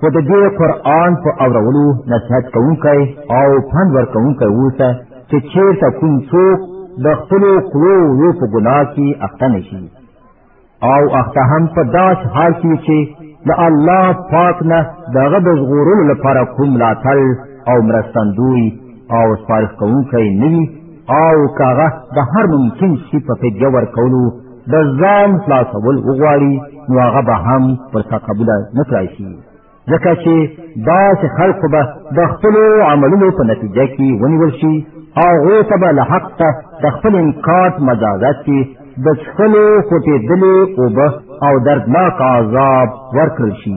خو د دې قرآن په اورولو نصیحت کوونکی او پند ورکوونکی اوسه چې چېرته کوم څوک د خپلو کړو وړو په ګناه کې اخته نه شي او اخته هم په داس حال کې چې د الله پاک نه دغه د ژغورلو لپاره کوم ملاتړ او مرستندوی او سپارښت کوونکی نه وي او کاغه د هر ممکن شي په فدیه ورکولو د ځان خلاصول وغواړي نو هغه به هم پر تا قبول نه کړای شي ځکه چې دا چې خلق به د خپل عملونو په نتیجه کې ونیول شي او هغه ته به له حق ته د خپل انکار مجازات کې د څخلو کوټې دلې او به او دردناک عذاب ورکړل شي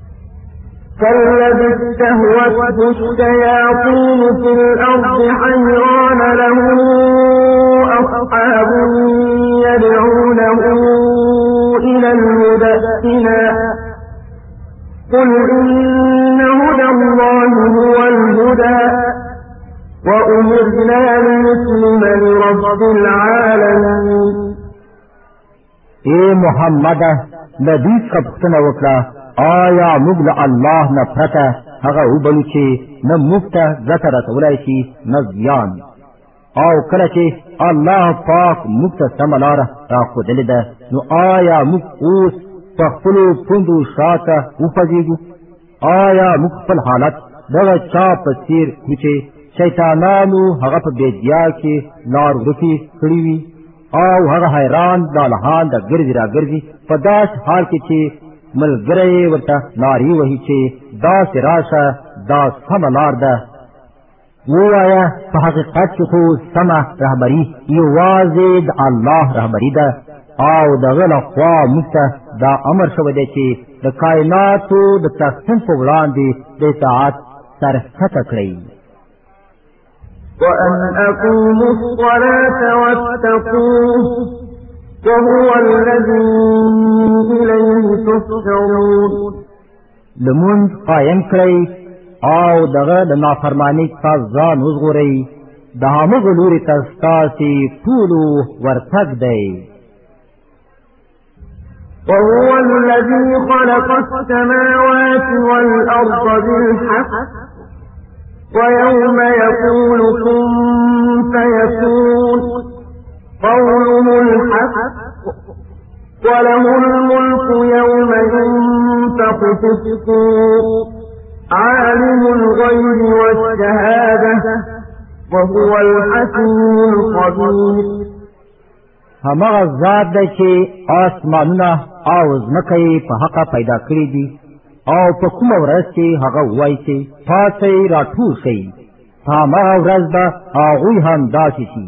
كالذي استهوته الشياطين في الأرض حيران له أصحاب يدعونه إلى الهدى إلى قل إن هدى الله هو الهدى وأمرنا لنسلم لرب العالمين اے محمد له دې څخه پوښتنه وکړه آیا موږ له الله نه پرته هغه وبلو چې نه موږ ته ګټه رسولی شي نه زیان او کله چې الله پاک موږ ته سمه لاره راښودلې ده نو آیا موږ اوس په خپلو پوندو شاته وخوځېږو آیا موږ خپل حالت دغه چا په څیر کړو چې شیطانانو هغه په بیدیا کې لار ورکې کړی وي او هغه حیران دالحان د ګرځي را ګرځي په داس حال کې چې ملګری ورته ناری وهي چې دا سراشه دا سم لار ده ووایه په حقیقت کې خو سمه رهبري یوازې د الله رهبري ده او دغه له خوا موږ ته دا امر شوی دی چې د کائناتو د تقسیم په وړاندې د اطاعت سرښکته کړئ وأن أقيموا الصلاة واتقوه وهو الذي إليه تحشرون لمونځ قایم کړئ او دغه د نافرمانی څخه ځان وژغورئ د همغه لوري ته ستاسې ټولو ورتګ دی وهو الذي خلق السماوات والأرض بالحق ويوم يقول كن فيكون قوله الحق وله الملك يوم ينفخ في الصور عالم الغيب والشهادة وهو الحكيم الخبير همغه ذات دی چې آسمانونه او ځمکه یې په حقه پیدا کړې دي او په کومه ورځ چې هغه وایي چې تاسو راټول شئ همغه ورځ به هغوی هم داسې شي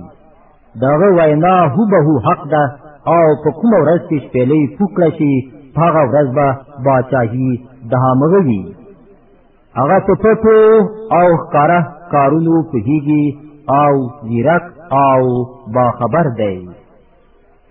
دغه وینا هوبه حق ده او په کومه ورځ چې شپېلۍ پوکړه شي په هغه ورځ به باچاهي د هامغه وي هغه په پټو او ښکاره کارونو پوهیږي او ځیرک او باخبر دی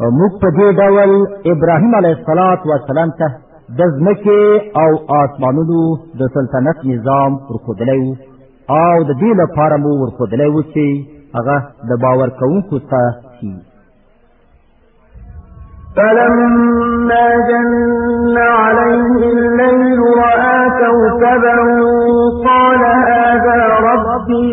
او موږ په دې ډول ابراهیم علیه الصلاۃ والسلام ته د ځمکې او آسمانونو د سلطنت نظام ورښودلی وو او د دې لپاره مو ورښودلی وو چې هغه د باور کوونکو ته شي فلما جن عليه الليل رأى كوكبا قال هذا ربي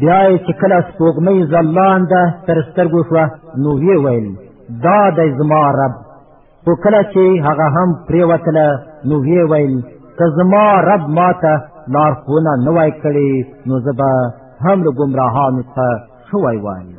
بیا یې چې کله سپوږمۍ ځلانده تر سترګو شوه نو ویې ویل دا دی زما رب خو کله چې هغه هم پرېوتله نو ویې ویل که زما رب ما ته لارښوونه نه وای کړې نو زه به هم له ګمراهانو څخه شوی وایم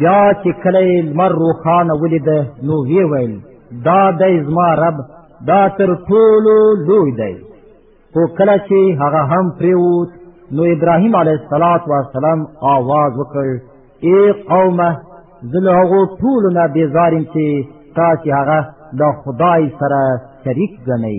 بیا چې کله یې لمر روښانه ولیده نو ویې ویل دا دی زما رب دا تر ټولو لوی دی خو کله چې هغه هم پریوت نو ابراهیم علیه السلام آواز وکړ ای قومه زه له هغو ټولو نه بېزار یم چې تاسې هغه د خدای سره شریک ګڼئ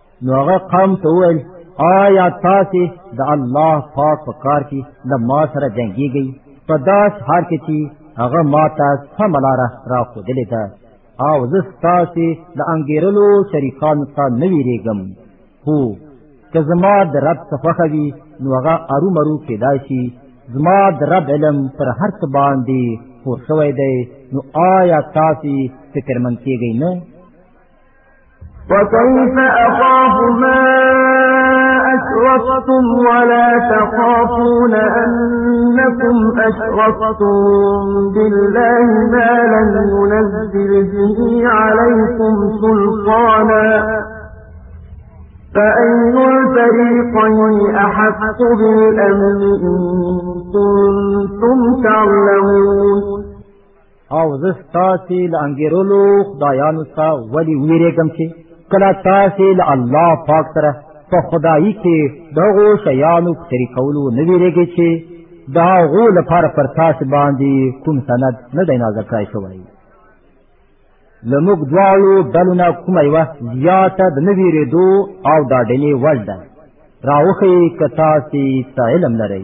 نو هغه قوم ته وویل آیا تاسو د الله پاک په کار کې له ما سره جنگيږئ په داس حال کې چې هغه ما ته سم لاره را خودلې ده او زه تاسو د انګیرلو شریکان ته نه ویریږم هو که زما د رب څخه وي نو هغه ارو مرو کېدای شي زما د رب علم پر هر څه باندې خور شوی دی نو آیا تاسو فکرمن کېږئ نه وكيف أخاف ما أشرفتم ولا تخافون أنكم أشرفتم بالله ما لم ينزل به عليكم سلطانا فأي الفريقين أحق بالأمن إن كنتم تعلمون او زه ستاسې له انګېرلو خدایانو څخه ولې ویرېږم چې کله تاسې له الله پاک سره په خدایي کې دغو شیانو په شریکولو نه ویرېږئ چې د هغو لپاره پر تاسې باندې کوم سند نه دی نازل کړی شوی له موږ دواړو ډلو نه کومه یوه زیاته د نه ویرېدو او ډاډنې وړ ده راوښیي که تاسې څه علم لرئ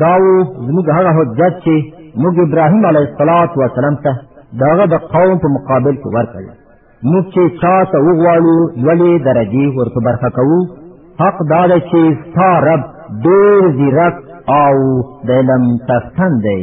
دا و زموږ هغه حجت چې موږ ابراهیم علیه السلام ته د هغه د قوم په مقابل کې ورکړ موږ چې چا ته وغواړو لوړې درجې ورته برخه کوو حق دا دی چې ستا رب ډېر ځیرک او د علم څښتن دی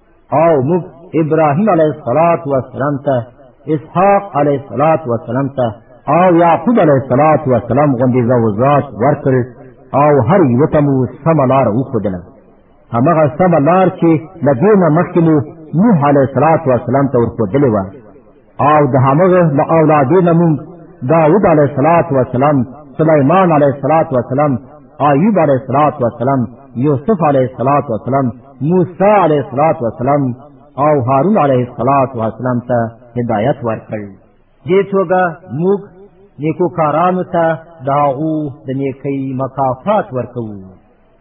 او موږ ابراهیم علیه الصلاة والسلام ته اسحاق علیه الصلاة والسلام ته او یعقوب علیه الصلاة والسلام غوندې زوزات ورکړ او هر یوه ته مو سمه لار وښودله همغه سمه لار چې له دې نه مخکې مو نوح علیه الصلاة والسلام ته ورښودلې وه او د همغه له اولادې نه مونږ داود علیه الصلاة والسلام سلیمان علیه الصلاة والسلام ایوب علیه الصلاة والسلام یوسف علیه الصلاة والسلام موسی علیه الصلاة والسلام او هارون علیه الصلاة والسلام ته هدایت ورکړ دې توګه موږ نیکو کارانو ته داغو د نیکی مکافات ورکوو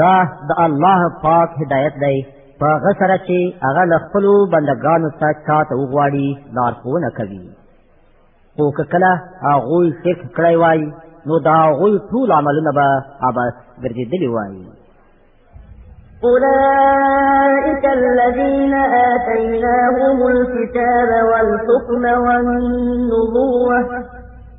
دا د الله پاک هدایت دی په هغه سره چې هغه له خپلو بندګانو څخه چا ته وغواړي لارښوونه کوي خو که کله هغوی شرک کړی وای نو د هغوی ټول عملونه به عبث ګرځېدلي وای أولئك الذين آتيناهم الكتاب والحكم والنبوة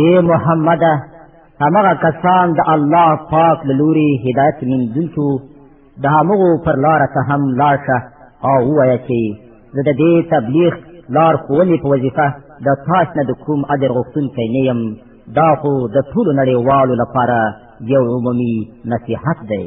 اے محمد همغه کسان د الله پاک له لوري هدایت موندونکو د همغو پر لاره ته هم لاړ شه او ووایه چې زه د دې تبلیغ لار ښوونې په وظیفه د تاس نه د کوم اجر غوښتونکی نه یم دا خو د ټولو نړیوالو لپاره یو عمومي نصیحت دی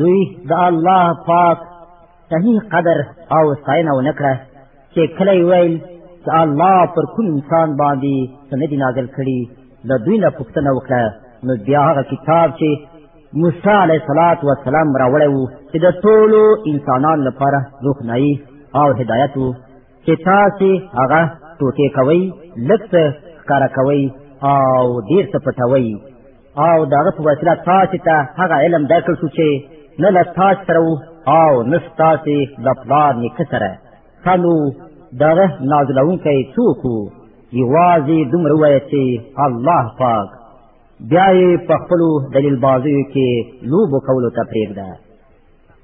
دوی د الله پاک صحیح قدر او ستاینه ونه کړه چې کله یې ویل چې الله پر کوم انسان باندې څه نه دي نازل کړي له دوی نه پوښتنه وکړه نو بیا هغه کتاب چې موسی علیه صلات و سلام راوړی وو چې د ټولو انسانانو لپاره روښنایي او هدایت وو چې تاسو هغه ټوټې کوي لکه ښکارا کوي او ډیر څه پټوي او دغه په وسیله تاسو ته هغه علم درکړ شو چې نه له تاسو سره او نه تاسو د پلان نیکه سره خلو دغه نازلونکی څوک یوازې دومره وایي چې الله پاک بیا یې په خپلو دلیل بازیو کې لوبو کولو ته پرېږده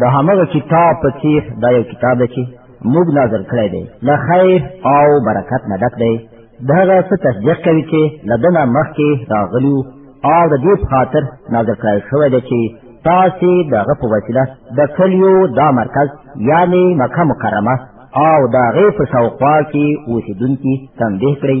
د همغه کتاب په څیر دا یو کتاب دی چې موږ نازل کړی دی له خیر او برکت نه ډک دی د هغه څه تصدیق کوي چې له دنه مخکې راغلیو او د دې په خاطر نازل کړی شوی دی چې تاسې د هغه په وسیله د کلیو دا مرکز یعنی مکه مکرمه او د هغې په شاوخوا کې اوسېدونکي تنبیه کړئ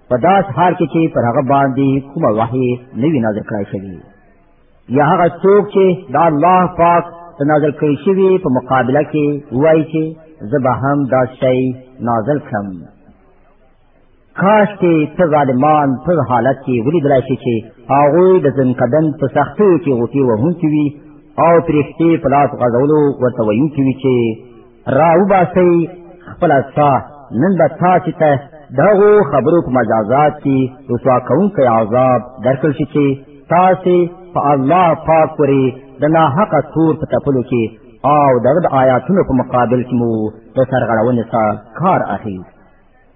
په داس حال کې چې پر هغه باندې کومه وحی نه وی نازل کړای شوی یا هغه څوک چې د الله پاک ته نازل کړی شوی په مقابله کې وایي چې زه به هم دا شی نازل کړم کاش کې ته ظالمان په حالت کې ولیدلای شي چې هغوی د ځنکدن په سختیو کې غوټې وهونکي وي او پرښتې په لاس غځولو ورته ویونکي وي چې را وباسي خپل سا نن به تاسو ته دغه خبرو په مجازات کې رسوا کوونکی عذاب درکړ شي چې تاسو په الله پاک پورې د ناحق تور په تپلو کې او دغه آیاتونو په مقابل کې مو د سرغړونې څخه کار اخیست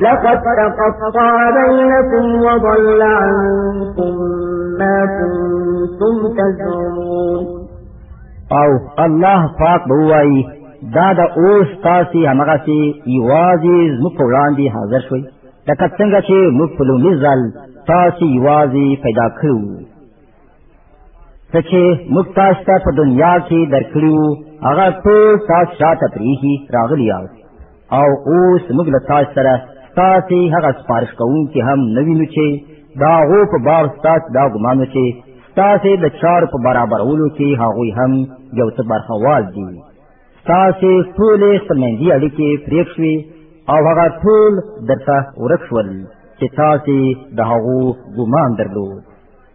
لقد تقطع بينكم وضل عنكم ما كنتم تزعمون او الله پاک بوای دا د اوس تاسو هغه سي یوازې زموږ وړاندې حاضر شوي لکه څنګه چې موږ په لومړي ځل تاسو یوازې پیدا کړو څه چې موږ تاسو ته په دنیا کې درکړو هغه ټول تاسو شاته پریږي راغلی یاست او اوس موږ له تاسو سره تاسو هغه سپارښت کوونکي هم نه وینو چې دا غو په باب تاسو دا ګمانو چې تاسو د چار په برابرولو کې هغه هم یو څه برخوال دي تاسو ټول سمندي اړیکې پریښوي او هغه ټول درته ورکول چې تاسو د هغو ګمان درلود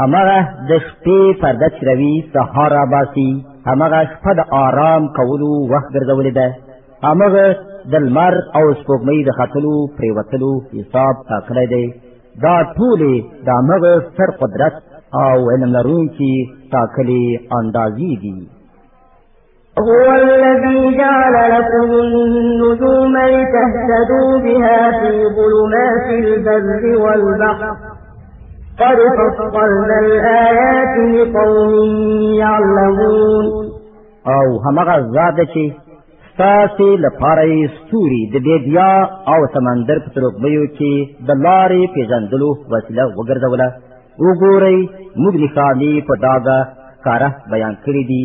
همغه د شپې پرده چې روي سهار راباسي همغه شپه د آرام کولو وخت ګرځولې ده همغه د لمر او سپوږمۍ د ختلو پریوتلو حساب ټاکلی دی دا ټولې د همغه ستر قدرت او علم لرونکي ټاکلې اندازې دي هو الذي جعل لكم النجوم لتهتدوا بها في ظلمات البر والبحر قد فصلنا الآيات لقوم يعلمون او همغه ذات چې ستاسو لپاره یې ستوري د بیدیا او سمندر په ترقبیو کې د لارې پیژندلو وسیله وګرځوله وګورئ موږ نښانې په ډاګه کاره بیان کړې دي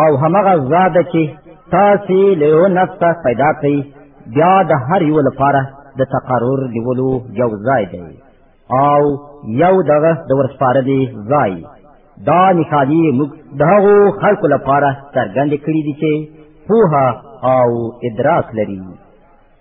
او همغه ذات چې تاسو له یو نفس پیدا کړئ بیا د هر یو لپاره د تقرر نیولو یو ځای دی او یو دغه د ورسپاره دی ځای دا نښانې موږ د هغو خلکو لپاره څرګندې کړې دي چې پوهه او ادراک لري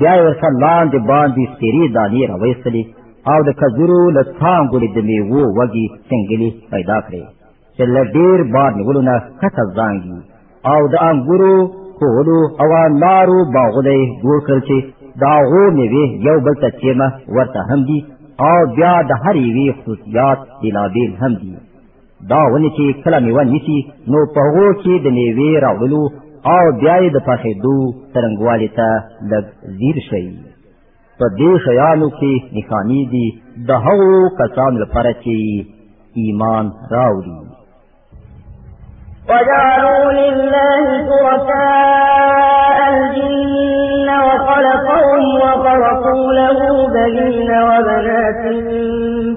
بیا یې ورته لاندې باندې سپېرې دانې راویستلې او د کجورو له څانګو د میوو وږي سنګلې پیدا کړې چې له ډېر بار نیولو نه کته ځانګي او د انګورو کولو او انارو باغونه یې جوړ کړل چې د هغو میوې یو بل ته چېرمه ورته هم دي او بیا د هر یوې خصوصیات بېلابېل هم دي دا ونې چې کله میوه نیسي نو په هغو کې د میوې راوړلو او بیا یې د پخېدو څرنګوالي ته لږ ځیر شئ په دې شیانو کې نښانې دي د هغو کسانو لپاره چې ایمان راوړي وجعلوا لله شركاء الجن وخلقهم وخلقوا له بنين وبنات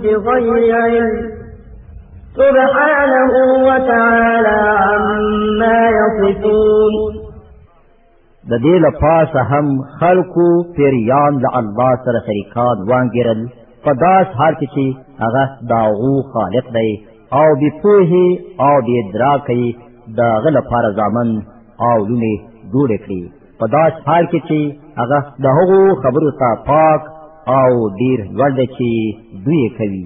بغير علم سبحانه وتعالى عما يصفون د دې له پاسه هم خلکو پیریان له الله سره شریکان وانګیرل په داس حال کې چې هغه داغو خالق دی او بی پوهی او بی ادراکی دا غل پار زامن او لونی جوړ کړی په داس حال کې چې هغه د هغو خبرو ته پاک او ډیر ورده چې دوی کوي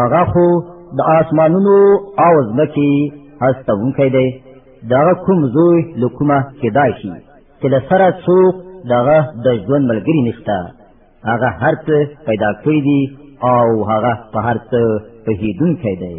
هغه خو د آسمانونو او ځمکې هستونکی دی دغه کوم زوی له کومه کېدای شي چې له سره څوک دغه د ژوند ملګری نشته هغه هر څه پیدا کړی دی او هغه په هر څه پوهېدونکی دی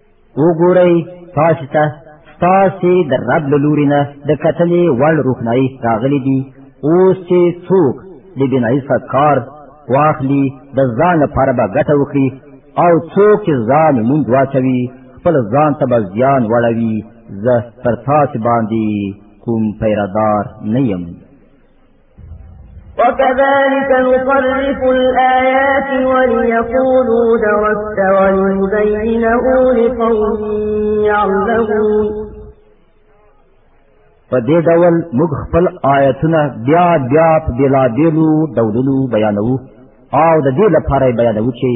وګورئ تاسو ته ستاسو د رب له لوري نه د کتلې وړ روښنايي راغلي دي اوس چې څوک د بنایي څخه کار واخلي د ځان لپاره به ګټه وکړي او څوک چې ځان مونږ واچوي خپل ځان ته به زیان وړوي زه پر تاسو باندې کوم پیردار نه یم وكذلك نصرف الآيات وليقولوا درست ولنبينه لقوم يعلمون په دې ډول موږ خپل آیتونه بیا بیا په بېلابېلو ډولونو بیانوو او د دې لپاره بیانوو چې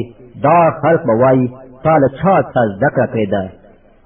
دا خلق به وایي تا له چا څه زده کړه کړې ده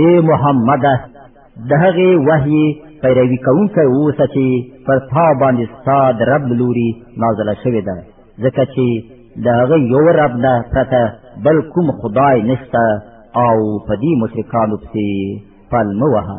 اے محمد دهغه وحی پیروي کوونکی اوسه چې پر تا باندې ستاد رب لوري نازل شوی ده ځکه چې دهغه یو رب نه پرته بل کوم خدای نشته او په دې مشرکانو پسې پلمه وهه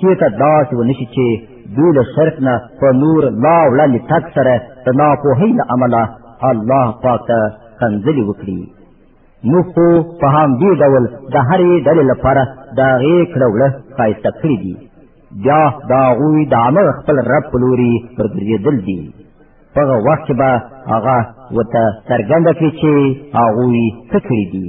چېرته داسې ونه شي چې دوی له شرک نه په نور لا وړاندې تګ سره د ناپوهۍ له امله الله پاک ته ښکنځلې وکړي موږ خو په همدې ډول د هرې ډلې لپاره د هغې کړه وړه ښایسته کړي دي بیا د هغوی د عمل خپل رب په لوري ورګرځېدل دي په هغه وخت کې به هغه ورته څرګنده کړي چې هغوی څه کړي دي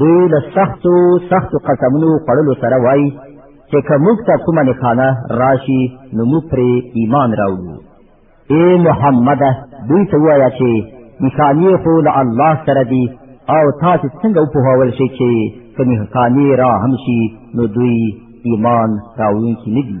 دوی له سختو سختو قسمونو خوړلو سره وایي چې که موږ ته کومه نښانه راشي نو موږ پرې ایمان راوړو ای محمده دوی ته ووایه چې نښانې خو له الله سره دي او تاسو څنګه وپوهول شئ چې که نښانې را هم شي نو دوی ایمان راوړونکي نه دي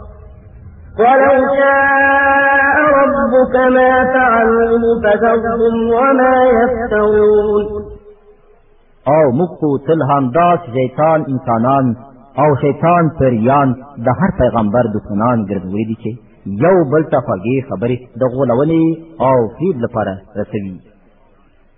ولو شاء ربك ما فعلوه فذرهم وما يفترون او موږ خو تل همداس شیطان انسانان او شیطان پریان د هر پیغمبر دښمنان ګرځولي دي چې یو بل ته خوږې خبرې د غولونې او فیب لپاره رسوي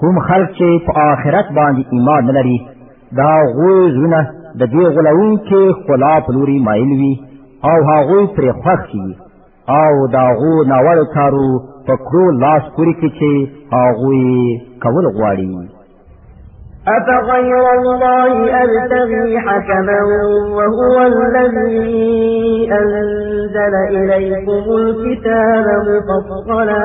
کوم خلک چې په آخرت باندې ایمان نه لري دا غوی زونه د دې غلون کې خلا پلوري مایل وي او هغه پرې خوښ شي او دا غو ناوړ کارو په کړو لاس پوری کې چې هغه کول غواړي أفغير الله أبتغي حكما وهو الذي أنزل إليكم الكتاب مفصلا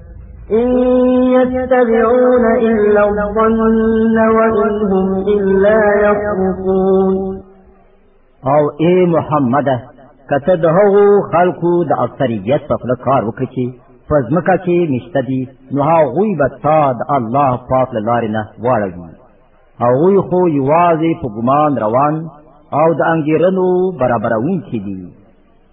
إن يتبعون إلا الظن وإن هم إلا يخرصون او اے محمد کته د هغو خلکو د اکثریت په خپل کار وکړي چې په ځمکه کې نشته دي نو هغوی به تا د الله پاک له لارې نه واړوي هغوی خو یوازې په ګمان روان او د انګېرنو برابروونکي دي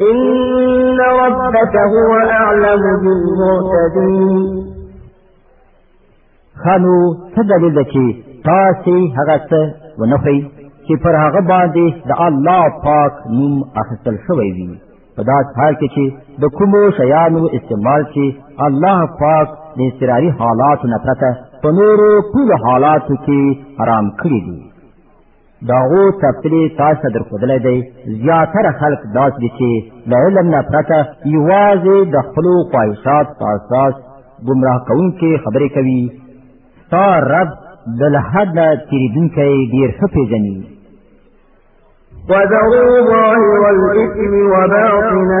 إن ربك هو أعلم بالمعتدين خانو څه دلیل ده چې تاسو هغه څه ونخی چې پر هغه باندې د الله پاک نوم اخیستل شوی وي په داس حال کې چې د کومو شیانو استعمال چې الله پاک د استراري حالاتو نه پرته په نورو ټولو حالاتو کې حرام کړی دي داغو تفصیلی تاسو در خودلای دی زیاتره خلق داس دي چې د علم نه پرته یوازې د خپل خواهشات په اساس گمراه کوونکې خبرې کوي ستا رب د لحد نه تیریدونکی ډیر ښه پیژني وذروا ظاهر الإثم وباطنه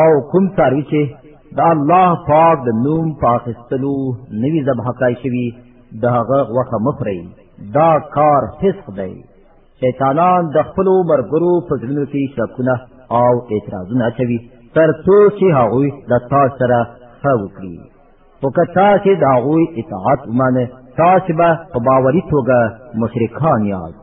او کوم څاروي چې د الله پاک د نوم پاکستلو نوی ذبح کړی شوی د هغه غوښه مفري دا کار فسق دی شیطانان د خپل مرګرو په ځینو کې شکونه او اعتراضونه اچوي تر څو چې هغه د تاسو سره ښه وکړي او که تاسو د هغه اطاعت ومنئ تاسو به په باوري توګه مشرکان یاست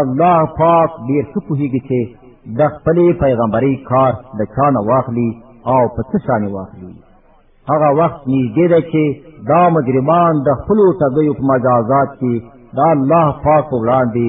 الله پاک ډیر څه پوهیږي چې د خپل پیغمبري کار د چانه واخلي او په څه شان واخلي هغه وخت نږدې ده چې دا مجرمان د خپل تګیو په مجازات کې دا الله پاک وړاندې